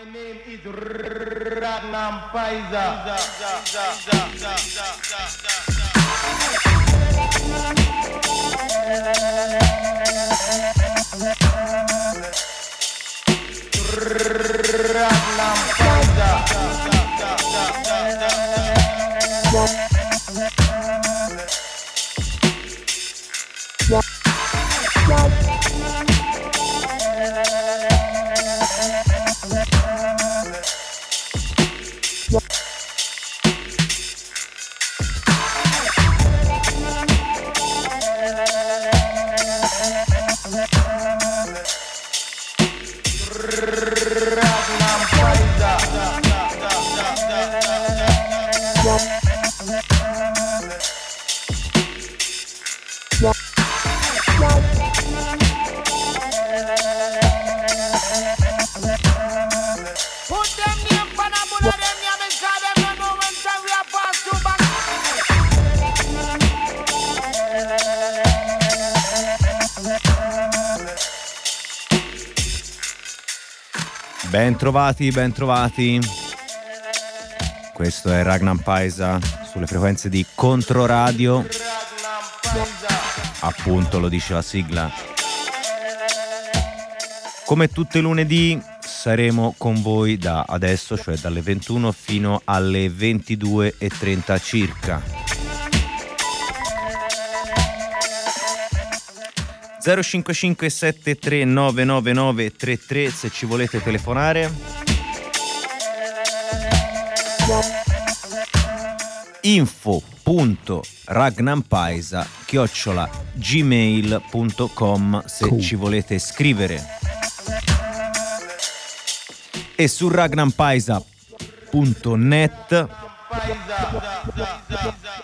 My name is Ratnam Pfizer. Ratnam Pfizer. Ben trovati. Questo è Ragnar Paisa sulle frequenze di Controradio. Appunto lo dice la sigla. Come tutte i lunedì saremo con voi da adesso, cioè dalle 21 fino alle 22.30 circa. 055 7399933 se ci volete telefonare. info.ragnampaisa chiocciola gmail.com se cool. ci volete scrivere e su ragnampaisa.net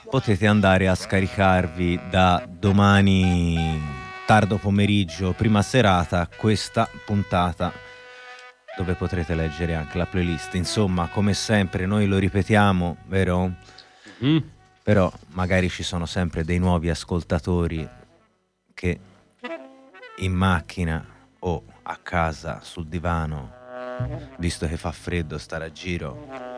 potete andare a scaricarvi da domani tardo pomeriggio, prima serata, questa puntata dove potrete leggere anche la playlist. Insomma, come sempre, noi lo ripetiamo, vero? Mm. Però magari ci sono sempre dei nuovi ascoltatori che in macchina o a casa sul divano, visto che fa freddo stare a giro,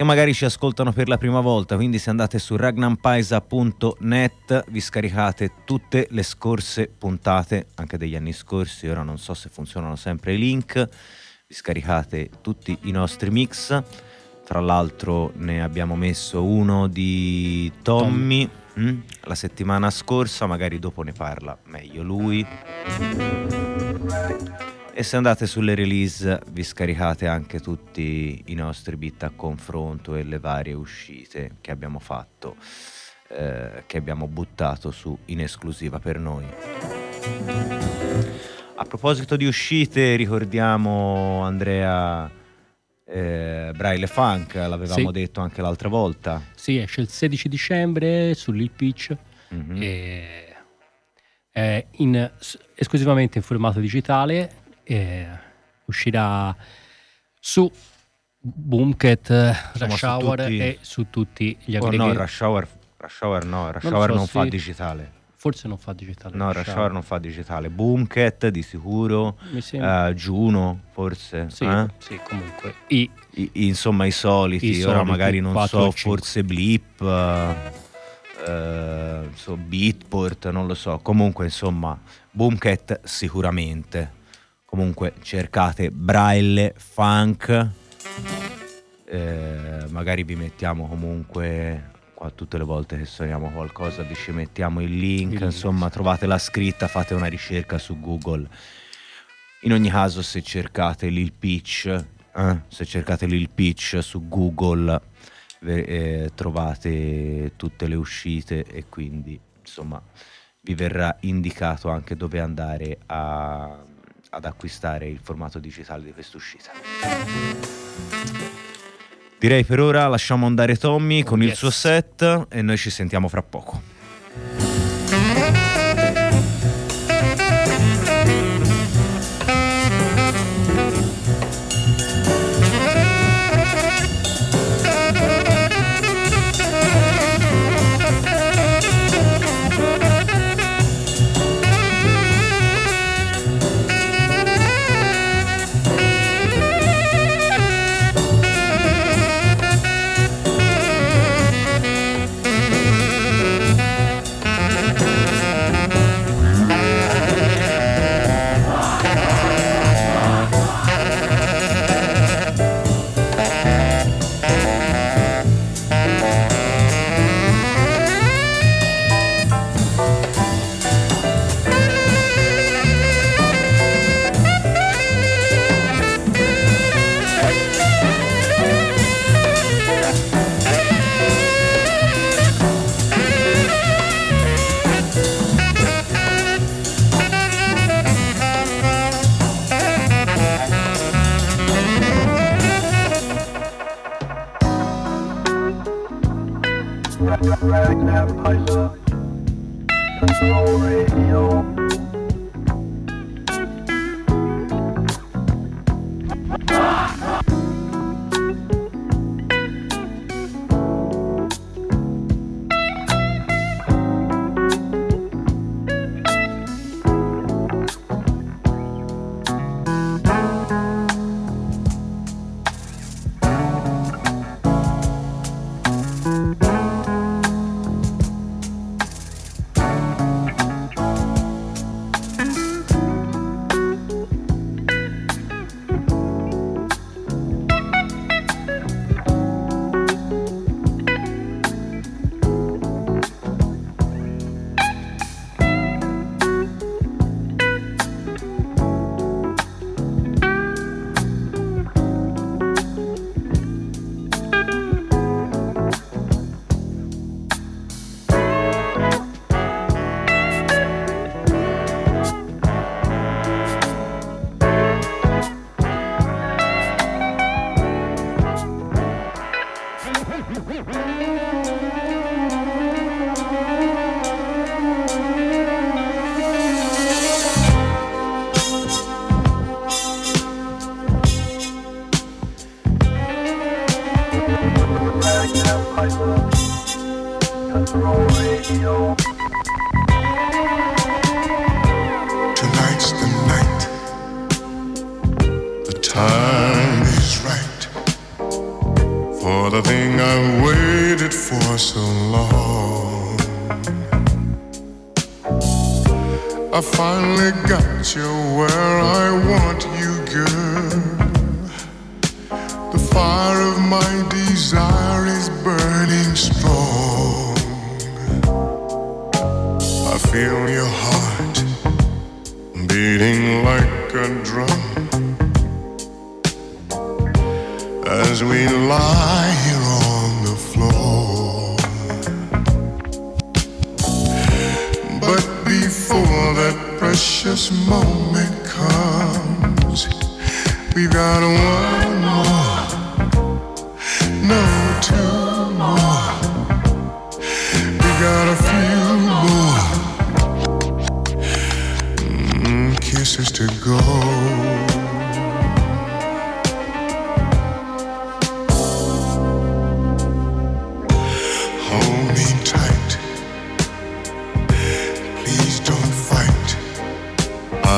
che magari ci ascoltano per la prima volta, quindi se andate su ragnampaisa.net vi scaricate tutte le scorse puntate, anche degli anni scorsi, ora non so se funzionano sempre i link, vi scaricate tutti i nostri mix, tra l'altro ne abbiamo messo uno di Tommy. Tom. Mm, la settimana scorsa, magari dopo ne parla meglio lui. E se andate sulle release vi scaricate anche tutti i nostri beat a confronto e le varie uscite che abbiamo fatto, eh, che abbiamo buttato su in esclusiva per noi. A proposito di uscite, ricordiamo Andrea eh, Braille Funk, l'avevamo sì. detto anche l'altra volta. Sì, esce il 16 dicembre sull'Il Pitch. Mm-hmm. E, è in, esclusivamente in formato digitale eh, uscirà su Boomket, Rush Hour tutti... e su tutti gli aggregati. Oh no, Rush Hour, Rush Hour no, Rush non Hour so, non sì. fa digitale. Forse non fa digitale. No, Rush Hour non fa digitale. Boomket di sicuro. Uh, Juno forse. Sì, eh? sì comunque. I, I, insomma i soliti. I Ora soliti, magari non so, forse Blip. Uh, so, Beatport, non lo so. Comunque insomma Boomket sicuramente. Comunque cercate Braille Funk, eh, magari vi mettiamo comunque qua tutte le volte che suoniamo qualcosa vi ci mettiamo il link, il insomma link. trovate la scritta, fate una ricerca su Google. In ogni caso se cercate Lil Pitch, eh, se cercate Lil Pitch su Google eh, trovate tutte le uscite e quindi insomma vi verrà indicato anche dove andare a ad acquistare il formato digitale di questa uscita. Direi per ora lasciamo andare Tommy con yes. il suo set e noi ci sentiamo fra poco.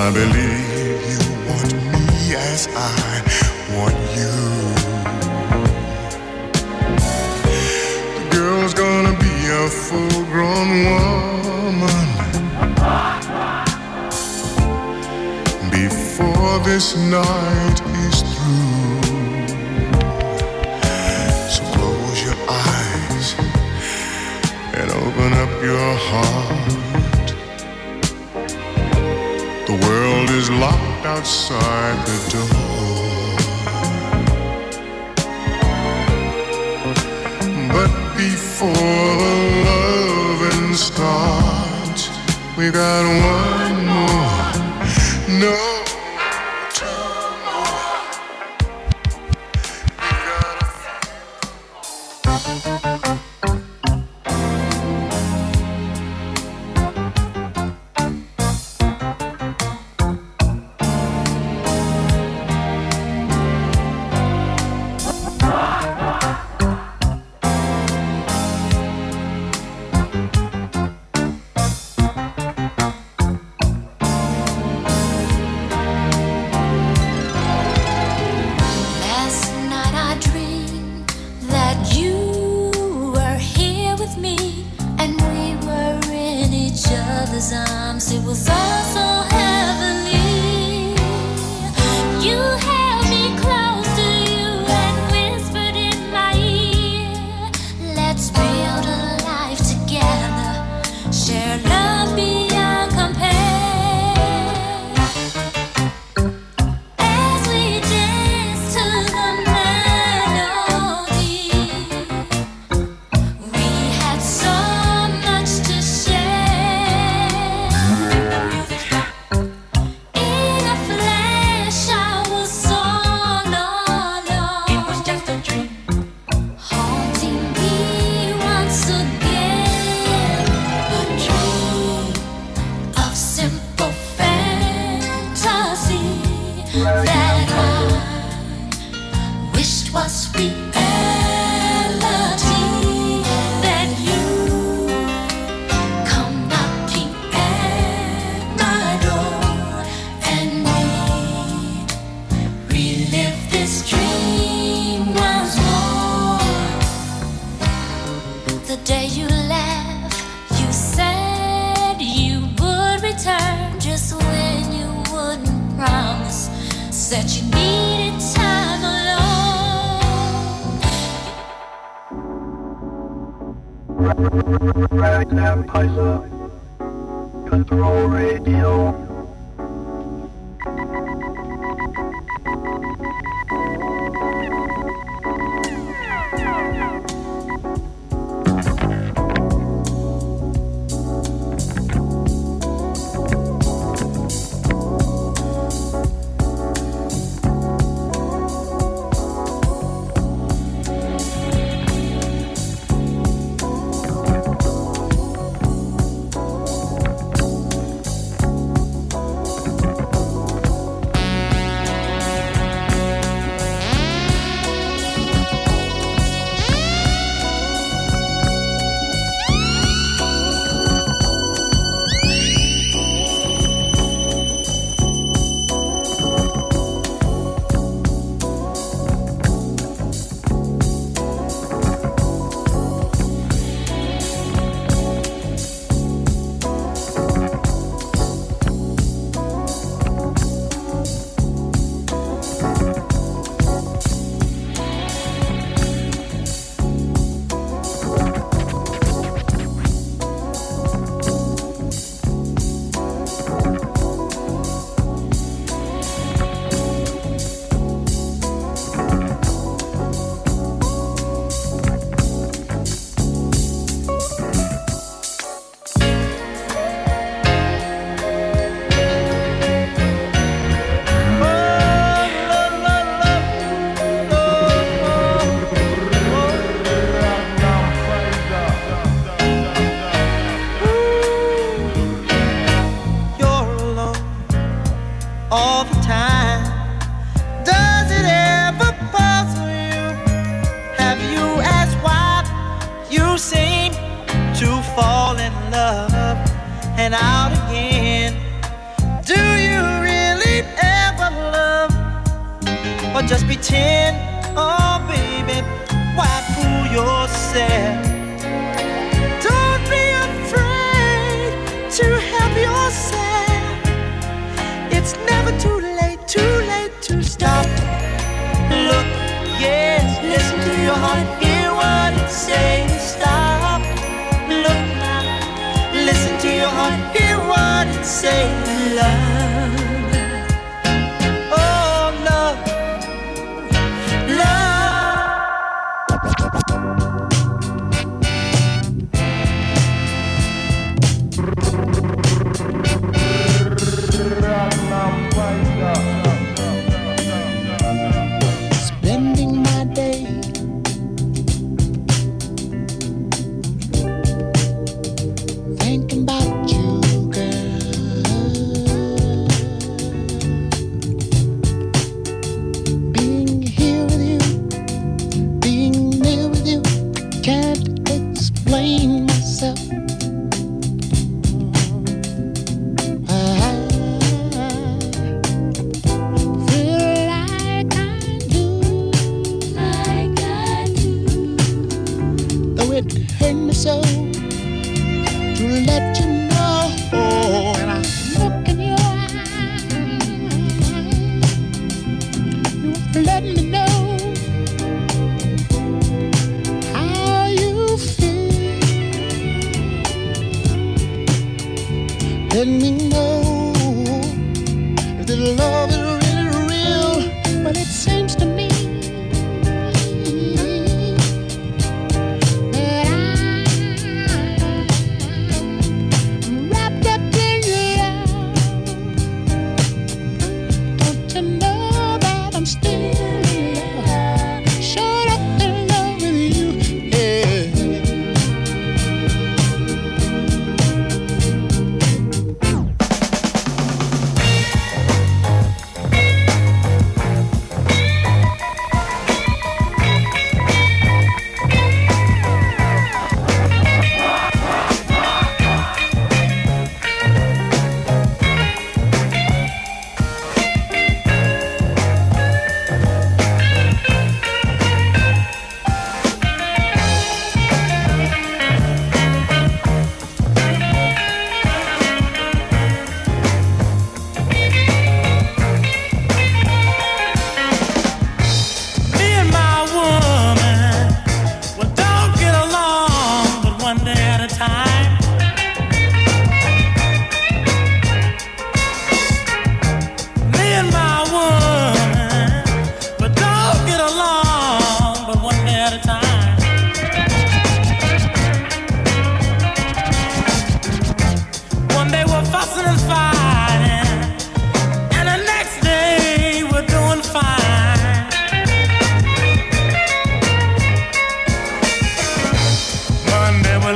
I believe you want me as I want you. The girl's gonna be a full grown woman. Before this night is through. So close your eyes and open up your heart. outside the door. But before the loving starts, we got one. that you needed time alone. Control Radio.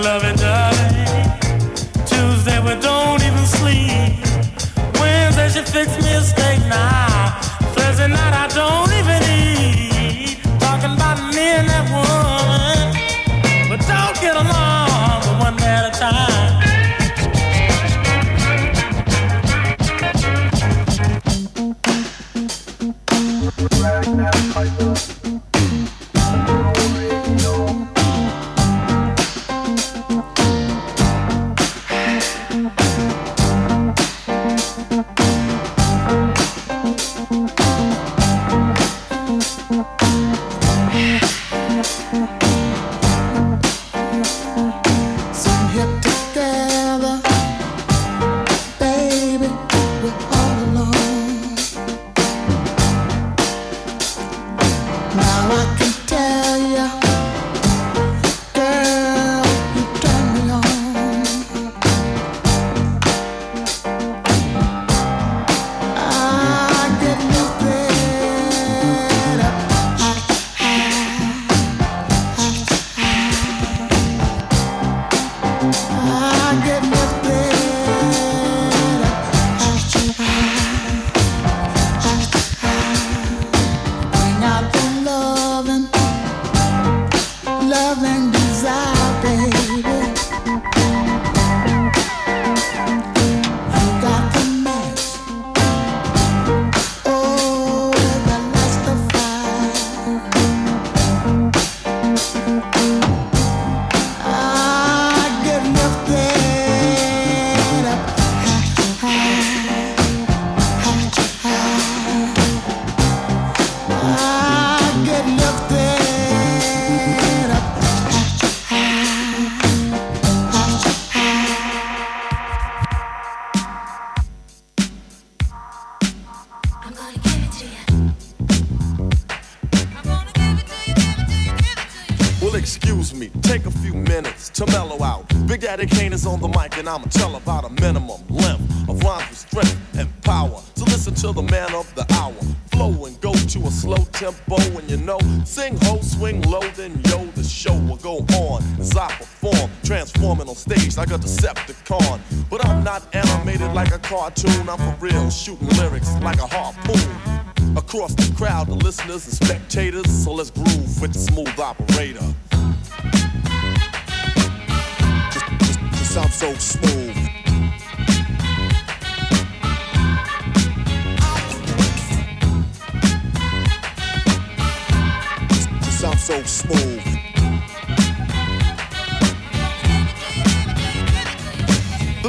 Love loving.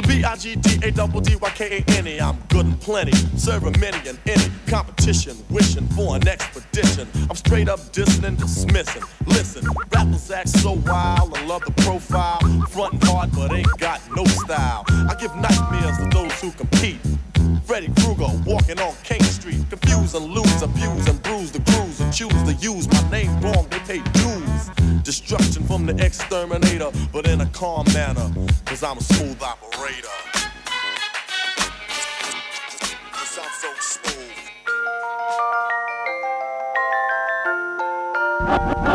B-I-G-D-A-double-D-Y-K-A-N-E. I'm good and plenty, serving many and any competition, wishing for an expedition. I'm straight up dissing and dismissing. Listen, rappers act so wild I love the profile. Frontin' hard, but ain't got no style. I give nightmares to those who compete. Freddy Krueger walking on King Street. Confuse and lose, abuse and choose to use my name wrong. They pay dues. Destruction from the exterminator, but in a calm manner. Cause I'm a smooth operator. never missing a beat.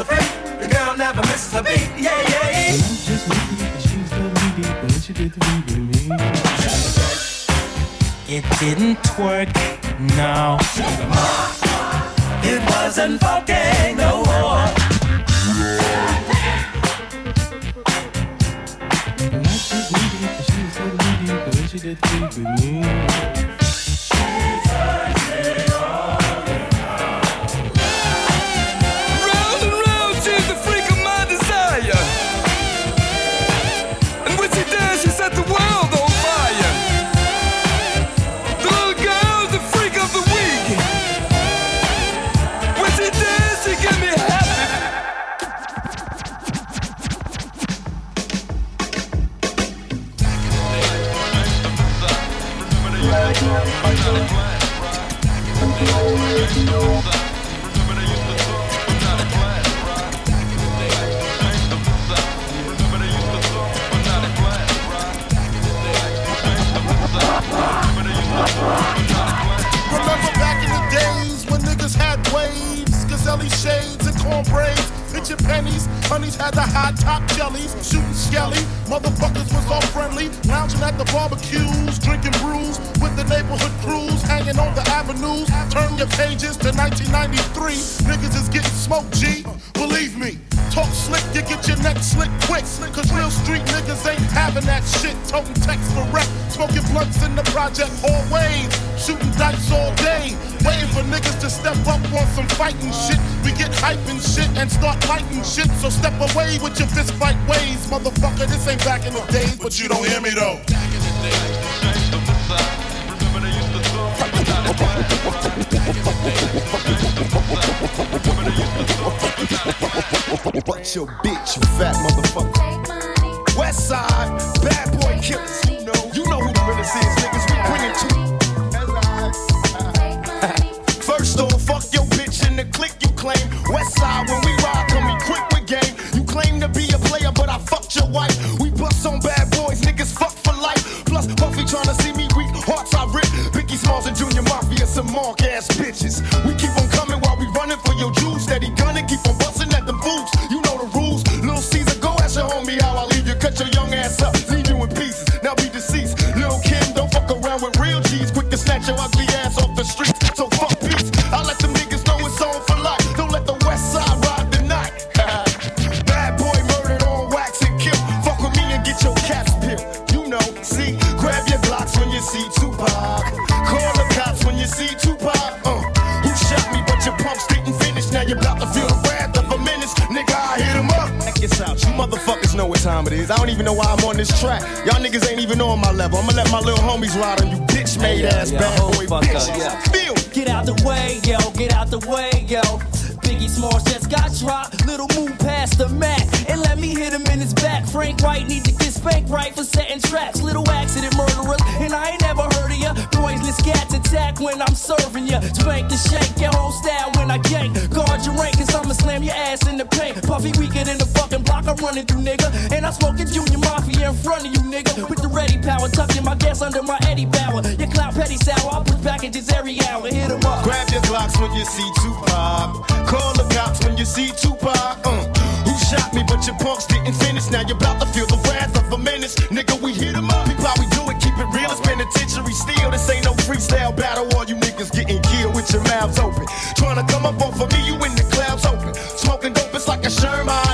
a. The girl never misses a beat. Yeah, yeah, yeah. It didn't work, no. It wasn't fucking no more. Not just needy, but she did the with me. And start fighting shit. So step away with your fist fight ways. Motherfucker, this ain't back in the days, but you don't hear me though. But your bitch, you fat motherfucker. West side, bad boy killers. You know, you know who the realest is, niggas. We bring it see, grab your blocks when you see Tupac. Call the cops when you see Tupac. Uh, who shot me, but your pumps didn't finish. Now you're about to feel the wrath of a menace. Nigga, I hit him up. Check this out. You motherfuckers know what time it is. I don't even know why I'm on this track. Y'all niggas ain't even on my level. I'ma let my little homies ride on you bitch made ass bad boy bitches. Feel Get out the way, yo, get out the way, yo. Biggie Smalls just got dropped. Little move past the mat and let me hit him in his back. Frank White need to get spanked right for setting traps. Little accident murderers, and I ain't never heard of ya. Poisonous cats attack when I'm serving ya. Spank the shake your whole style when I gank. Guard your rank, cause I'ma slam your ass in the paint. Puffy weaker than the fucking block I'm running through, nigga. And I'm smoking Junior Mafia in front of you, nigga. With the ready power, tucking my gas under my Eddie Bauer. Your clout petty sour, I'll push packages every hour. Hit 'em up. Grab your Glocks when you see Tupac. Call the cops when you see Tupac. Uh, who shot me, but your punks didn't finish. Now you're about to feel the wrath of a menace. Nigga, we hit 'em up. We do it, keep it real. It's penitentiary steel. This ain't no freestyle battle. All you niggas getting killed with your mouths open. Trying to come up off of me, you in the clouds open. Smoking dope, it's like a Sherman.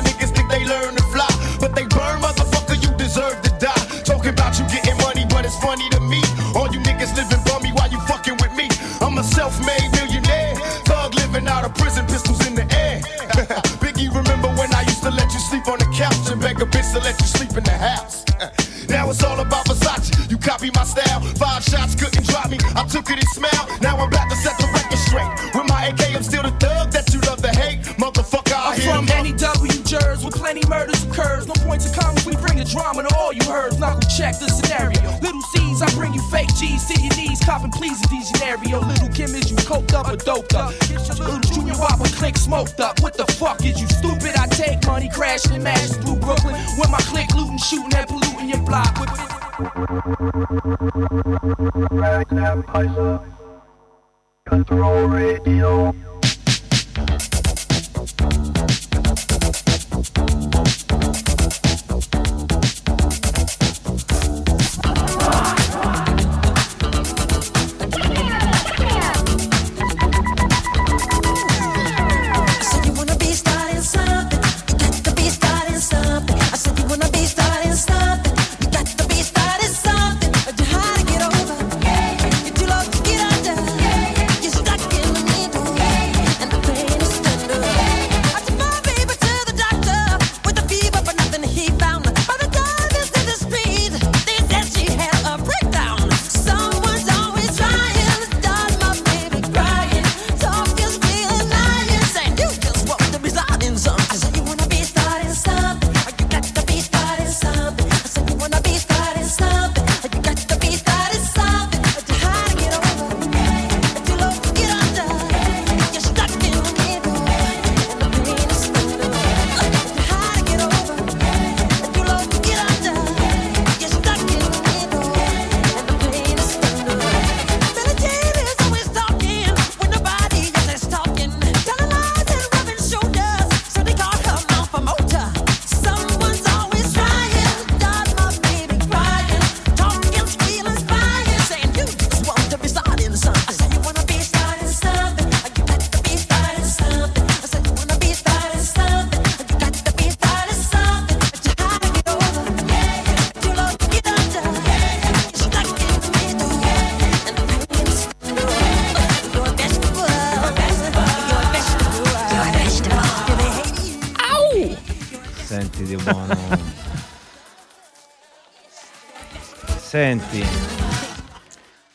Beg a bitch to let you sleep in the house? Uh, now it's all about Versace. You copy my style. Five shots couldn't drop me. I took it and smiled. Drama to all you heard. Knuckle check the scenario. Little C's, I bring you fake G's to your knees. Copping please in these scenario. Little Kim, is you coked up or doped up? Little Junior Whopper click smoked up. What the fuck is you stupid? I take money crashing and mashes through Brooklyn. With my click looting, shooting, and polluting your block. With Control radio.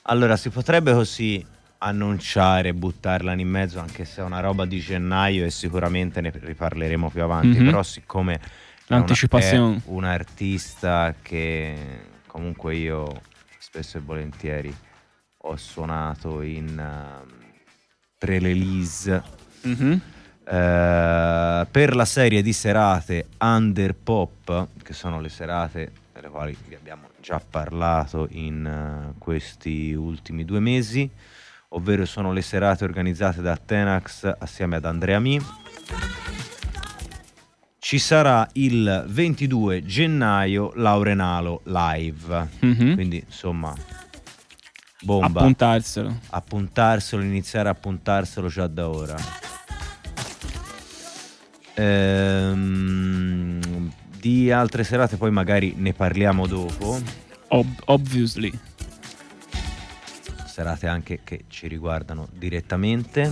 Allora si potrebbe così annunciare, buttarla in mezzo, anche se è una roba di gennaio e sicuramente ne riparleremo più avanti, mm-hmm. però siccome L'anticipazione. è un artista che comunque io spesso e volentieri ho suonato in uh, pre-release mm-hmm. uh, per la serie di serate Under Pop, che sono le serate delle quali vi abbiamo già parlato in uh, questi ultimi due mesi, ovvero sono le serate organizzate da Tenax assieme ad Andrea Mi. Ci sarà il 22 gennaio Laurenalo live, mm-hmm. quindi insomma bomba. Appuntarselo. Appuntarselo, iniziare a appuntarselo già da ora. Ehm, di altre serate poi magari ne parliamo dopo. Ob- obviously. Serate anche che ci riguardano direttamente.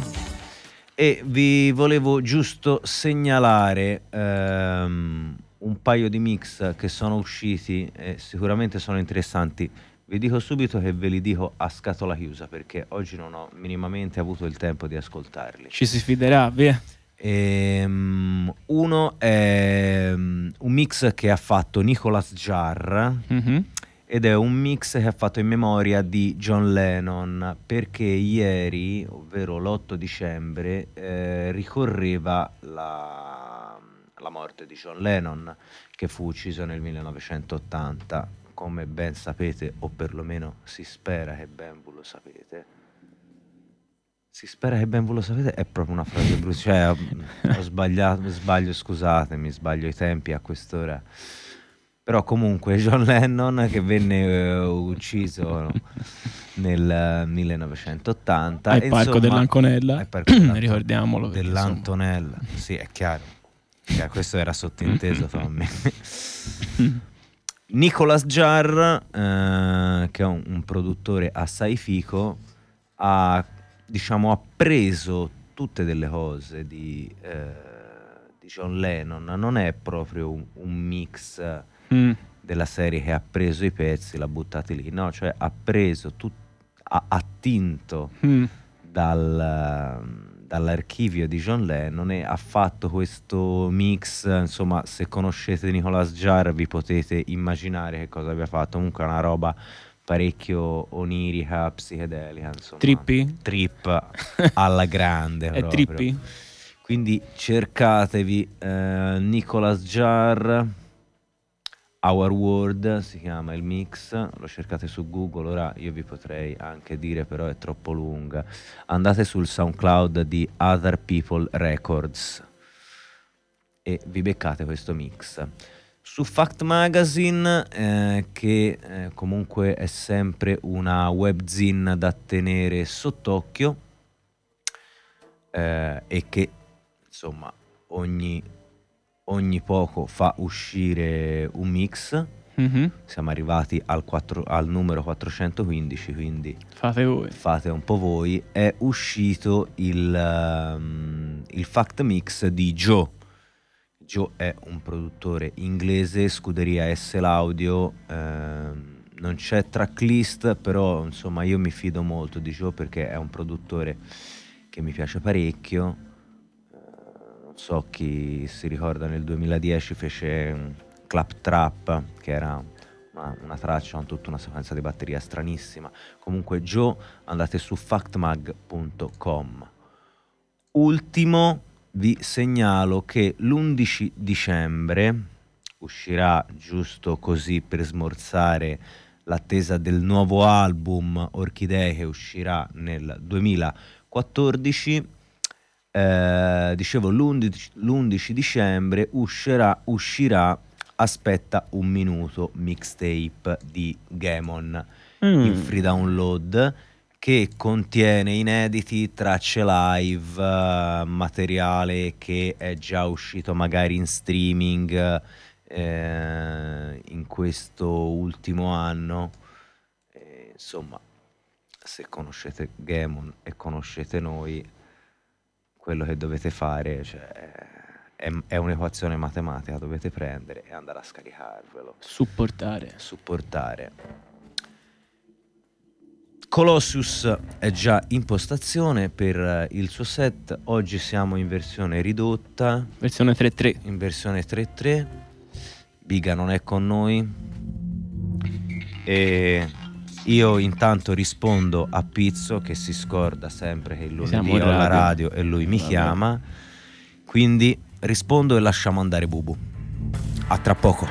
E vi volevo giusto segnalare um, un paio di mix che sono usciti e sicuramente sono interessanti. Vi dico subito che ve li dico a scatola chiusa perché oggi non ho minimamente avuto il tempo di ascoltarli. Ci si fiderà, via. Ehm, uno è um, un mix che ha fatto Nicolas Jarr mm-hmm. ed è un mix che ha fatto in memoria di John Lennon perché ieri, ovvero l'8 dicembre, eh, ricorreva la, la morte di John Lennon che fu ucciso nel 1980 come ben sapete o perlomeno si spera che ben lo sapete si spera che ben voi lo sapete, è proprio una frase brutta. Cioè, ho sbagliato, sbaglio, scusatemi, sbaglio i tempi a quest'ora. Però comunque John Lennon che venne uh, ucciso nel 1980. Al parco insomma, dell'Anconella, parco dell'Anton- ricordiamolo. Dell'Antonella, sì è chiaro. Cioè, questo era sottinteso Tommy. Nicolas Jarr, eh, che è un, un produttore assai fico, ha diciamo, ha preso tutte delle cose di, eh, di John Lennon, non è proprio un, un mix mm. della serie che ha preso i pezzi e l'ha buttati lì, no, cioè ha preso, tut- ha attinto mm. dal, dall'archivio di John Lennon e ha fatto questo mix, insomma se conoscete Nicolas Jar vi potete immaginare che cosa abbia fatto, comunque è una roba parecchio onirica, psichedelica, insomma. Trippi? Trip alla grande. è trippi? Quindi cercatevi eh, Nicolas Jar Our World si chiama il mix, lo cercate su Google, ora io vi potrei anche dire però è troppo lunga. Andate sul SoundCloud di Other People Records e vi beccate questo mix. Su Fact Magazine, eh, che eh, comunque è sempre una webzine da tenere sott'occhio eh, e che insomma ogni ogni poco fa uscire un mix. Mm-hmm. Siamo arrivati al, 4, al, numero 415, quindi fate voi. Fate un po' voi. È uscito il, um, il fact mix di Joe. Joe è un produttore inglese, scuderia S L'Audio. Ehm, non c'è tracklist, però insomma io mi fido molto di Joe perché è un produttore che mi piace parecchio so chi si ricorda nel 2010 fece Clap Trap che era una, una traccia con tutta una sequenza di batteria stranissima comunque Joe andate su factmag.com ultimo vi segnalo che l'11 dicembre uscirà giusto così per smorzare l'attesa del nuovo album Orchidee che uscirà nel 2014 eh, dicevo l'11, l'11, dicembre uscirà, uscirà Aspetta un minuto mixtape di Gamon. Mm. in free download che contiene inediti, tracce live, uh, materiale che è già uscito magari in streaming eh, in questo ultimo anno. E, insomma, se conoscete Gamon e conoscete noi, quello che dovete fare cioè, è, è, un'equazione matematica, dovete prendere e andare a scaricarvelo. Supportare. Supportare. Colossus è già in postazione per il suo set, oggi siamo in versione ridotta. Versione 3.3. In versione 3.3. Biga non è con noi. E io intanto rispondo a Pizzo che si scorda sempre che il lunedì ho la radio e lui mi Vabbè. chiama. Quindi rispondo e lasciamo andare Bubu. A tra poco.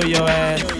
Kill your ass.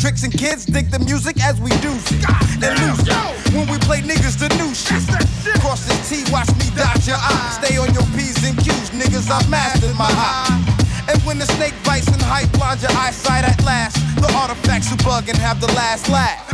tricks, and kids dig the music as we do. Then lose when we play niggas the new shit. Cross this T, watch me dot your eyes. Stay on your P's and Q's, niggas. I've mastered my high. And when the snake bites and hype blinds your eyesight at last, the artifacts you bug and have the last laugh.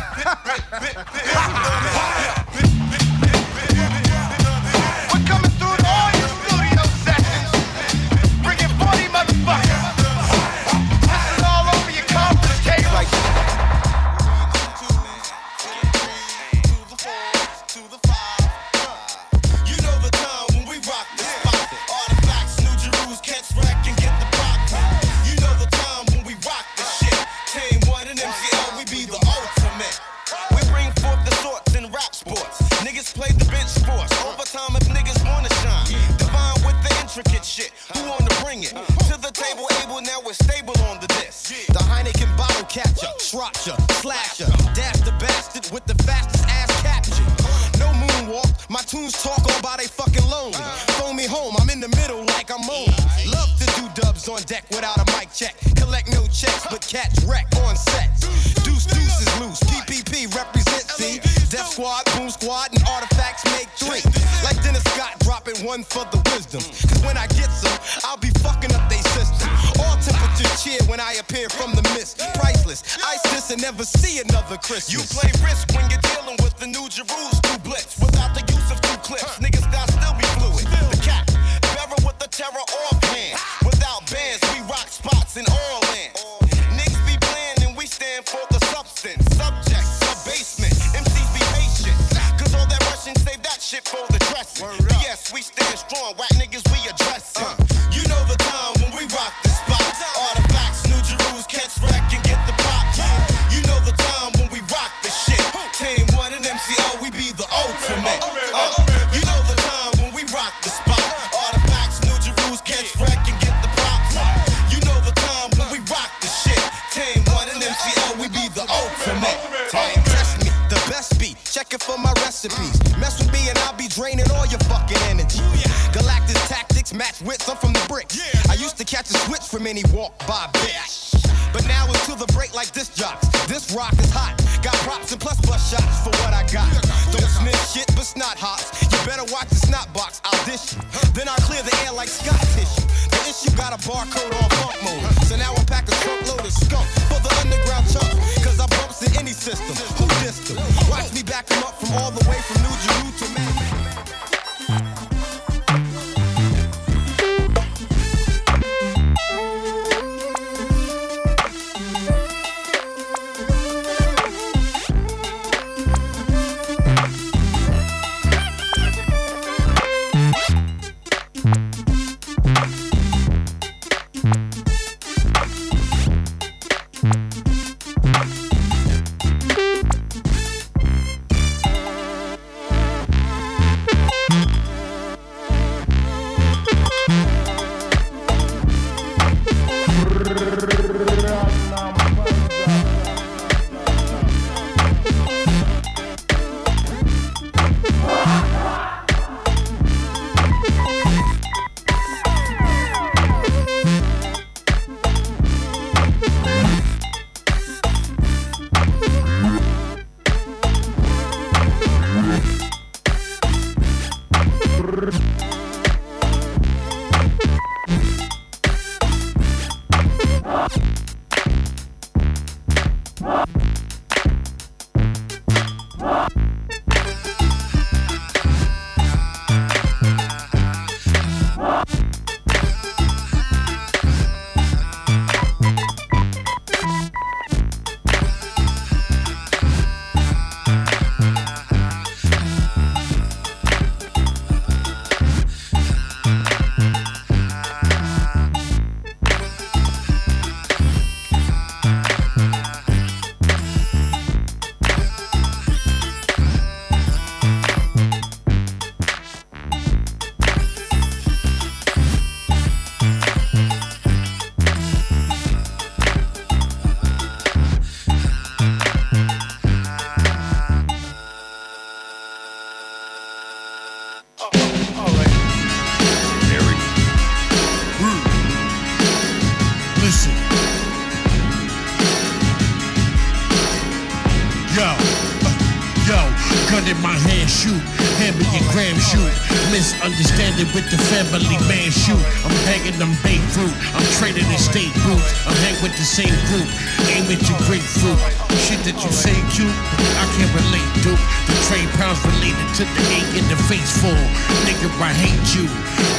With the family man, shoot. I'm them bait fruit. I'm trading in state boots. I'm hang with the same group. Aim at your grapefruit. Shit that you say cute, I can't relate, dude. The trade pounds related to the ink in the face full. Nigga, I hate you.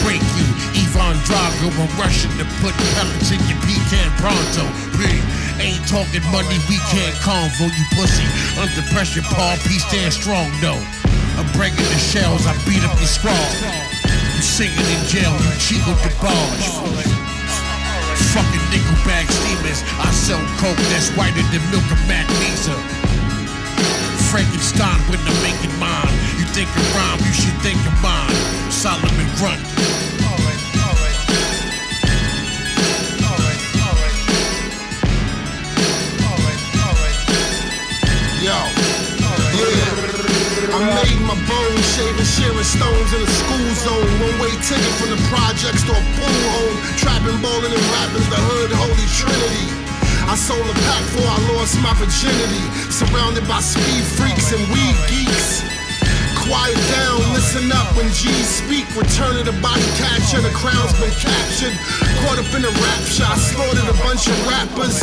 Break you. Ivan Drago, I'm rushing to put pellets in your pecan pronto. Ain't talking money, we can't convo, you pussy. Under pressure, Paul P stand strong, though. I'm breaking the shells, I beat up your squad. Singing in jail, you Chico DeBarge. Fucking nickel bag steamers. I sell coke that's whiter than milk of Lisa. Frankenstein when I'm making mine. You think of rhyme, you should think of mine. Solomon Grunt. Sharing stones in a school zone. One way ticket from the projects to a pool home. Trapping, bowling, and rapping's the hood holy trinity. I sold a pack before I lost my virginity. Surrounded by speed freaks and weed geeks. Quiet down, listen up when G's speak. Return of the body catcher, the crown's been captured. Caught up in a rap shot, slaughtered a bunch of rappers.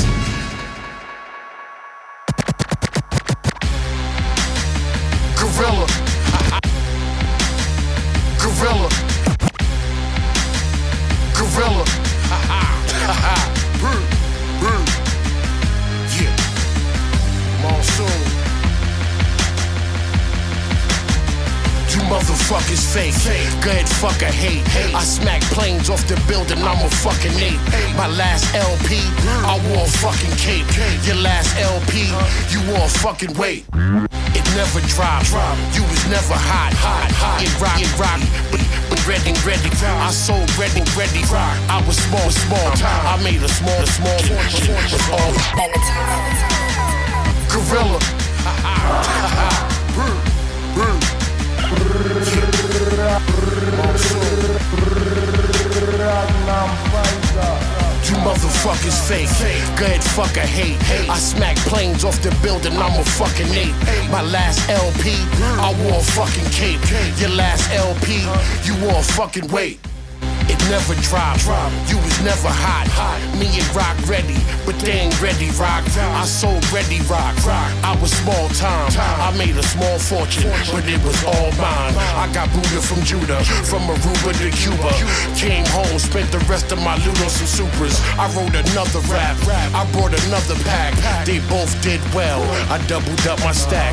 Fake. Good fucker hate. I smack planes off the building, I'm a fucking ape. My last LP, I wore a fucking cape. Your last LP, you wore a fucking weight. It never dropped. You was never hot. It rock, it rock. Ready, ready. I sold ready, ready. I was small, small. I made a small, small fortune. All gorilla. You motherfuckers fake. Good fucker hate. I smack planes off the building, I'm a fucking ape. My last LP, I wore a fucking cape. Your last LP, you wore a fucking weight. Never dropped. You was never hot. hot. Me and Rock ready, but they ain't ready, Rock. I sold ready, Rock. I was small time. I made a small fortune, but it was all mine. I got Buddha from Judah, from Aruba to Cuba. Came home, spent the rest of my loot on some supers. I wrote another rap. rap. I brought another pack. They both did well. I doubled up my stack.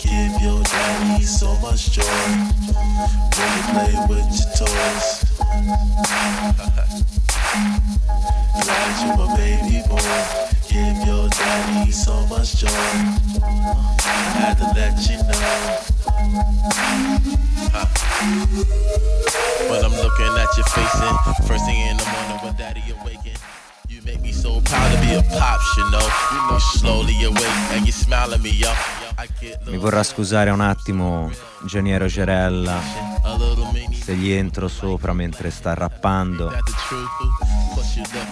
Give your daddy so much joy. When you play with your toys. Glad you baby boy. Give your daddy so much joy. Had to let you know. When I'm looking at your face and first thing in the morning when daddy. You make me so proud to be a pops, you know. You know, slowly awake and you smile at me, yo. I get Mi vorrà scusare un attimo Geniero Gerella se gli entro sopra mentre sta rappando.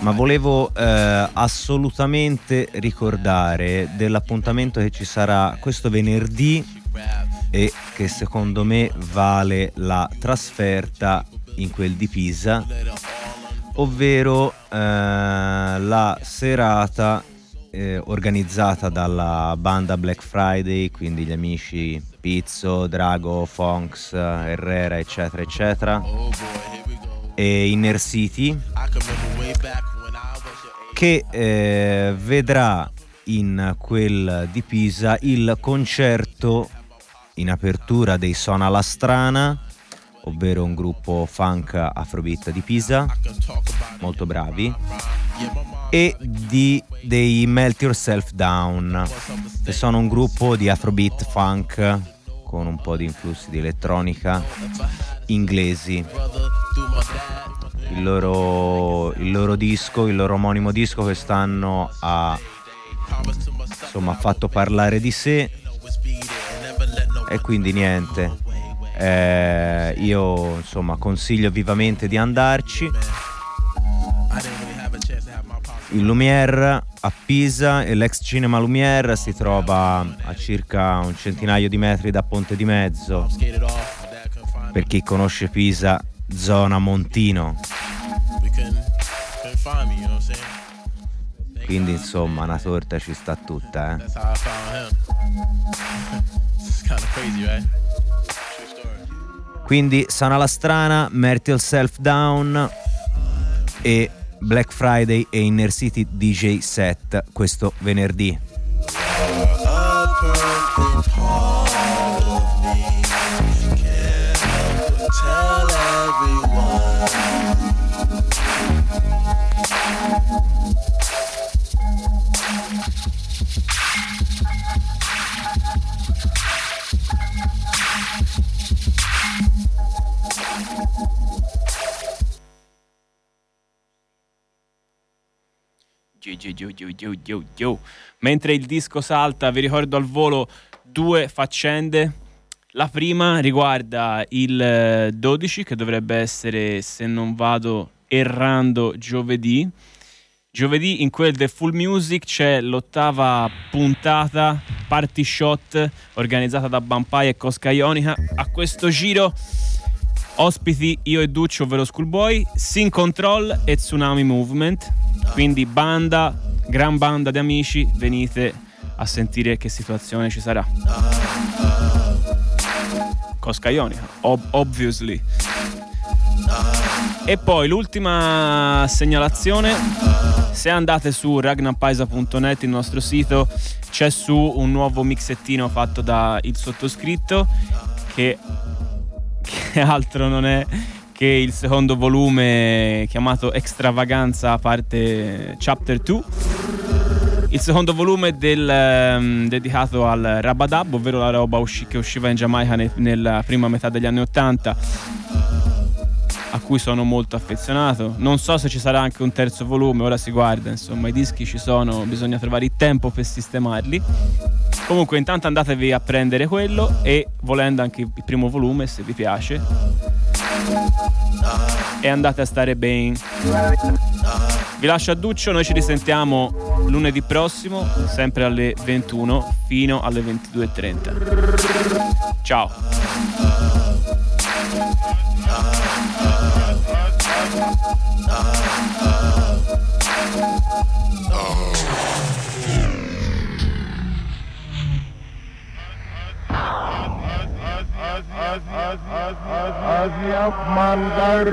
Ma volevo eh, assolutamente ricordare dell'appuntamento che ci sarà questo venerdì e che secondo me vale la trasferta in quel di Pisa, ovvero eh, la serata eh, organizzata dalla banda Black Friday, quindi gli amici Pizzo, Drago, Fonks, Herrera, eccetera, eccetera, e Inner City, che eh, vedrà in quel di Pisa il concerto in apertura dei Sona La Strana, ovvero un gruppo funk afrobeat di Pisa, molto bravi, e di, dei Melt Yourself Down, che sono un gruppo di afrobeat funk con un po' di influssi di elettronica inglesi. Il loro, il loro disco, il loro omonimo disco quest'anno ha insomma fatto parlare di sé e quindi niente eh, io insomma consiglio vivamente di andarci. Il Lumière a Pisa e l'ex cinema Lumière si trova a circa un centinaio di metri da Ponte di Mezzo. Per chi conosce Pisa zona Montino. Quindi insomma una torta ci sta tutta eh. Quindi Sana la strana, Mertil Self Down e Black Friday e Inner City DJ set questo venerdì. Mentre il disco salta, vi ricordo al volo due faccende. La prima riguarda il 12, che dovrebbe essere, se non vado errando, giovedì. Giovedì in quel The Full Music c'è l'ottava puntata Party Shot organizzata da Bampai e Cosca Ionica. A questo giro ospiti io e Duccio, ovvero Schoolboy, Sin Control e Tsunami Movement. Quindi banda, gran banda di amici, venite a sentire che situazione ci sarà. Cosca Ionica, ob- obviously. E poi l'ultima segnalazione, se andate su ragnapaisa.net, il nostro sito, c'è su un nuovo mixettino fatto da il sottoscritto che, che altro non è che il secondo volume chiamato Extravaganza parte Chapter 2 il secondo volume del, um, dedicato al Rabadab ovvero la roba usci- che usciva in Giamaica ne- nella prima metà degli anni 80 a cui sono molto affezionato non so se ci sarà anche un terzo volume ora si guarda insomma i dischi ci sono bisogna trovare il tempo per sistemarli comunque intanto andatevi a prendere quello e volendo anche il primo volume se vi piace e andate a stare bene. Vi lascio a Duccio, noi ci risentiamo lunedì prossimo, sempre alle 21 fino alle 22.30. Ciao. Asiap Mandar.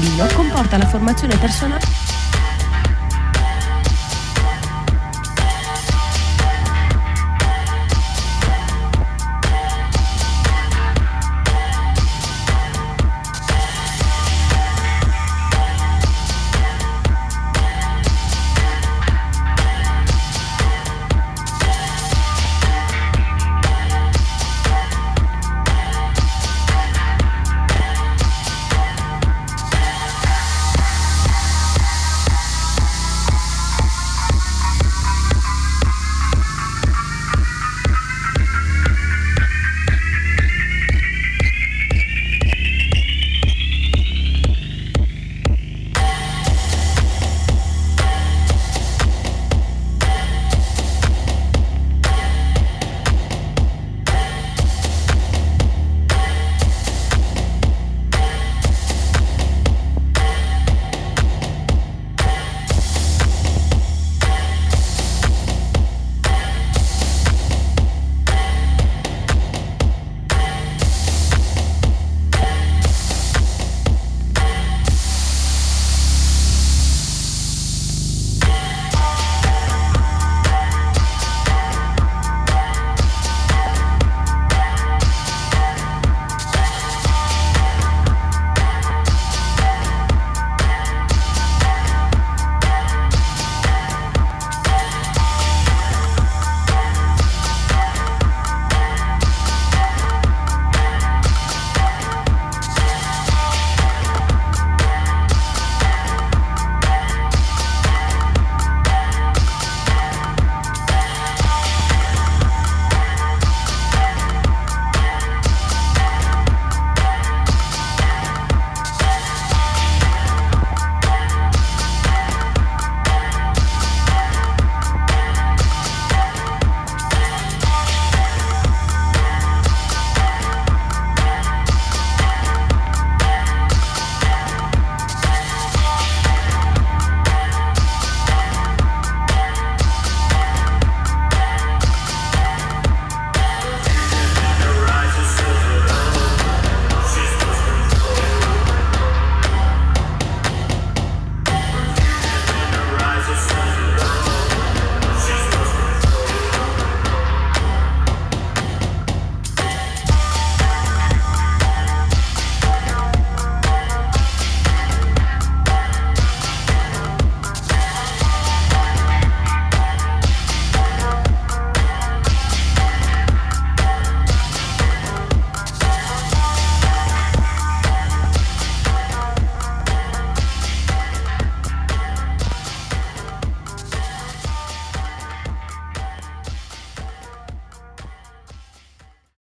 Bambino comporta la formazione personale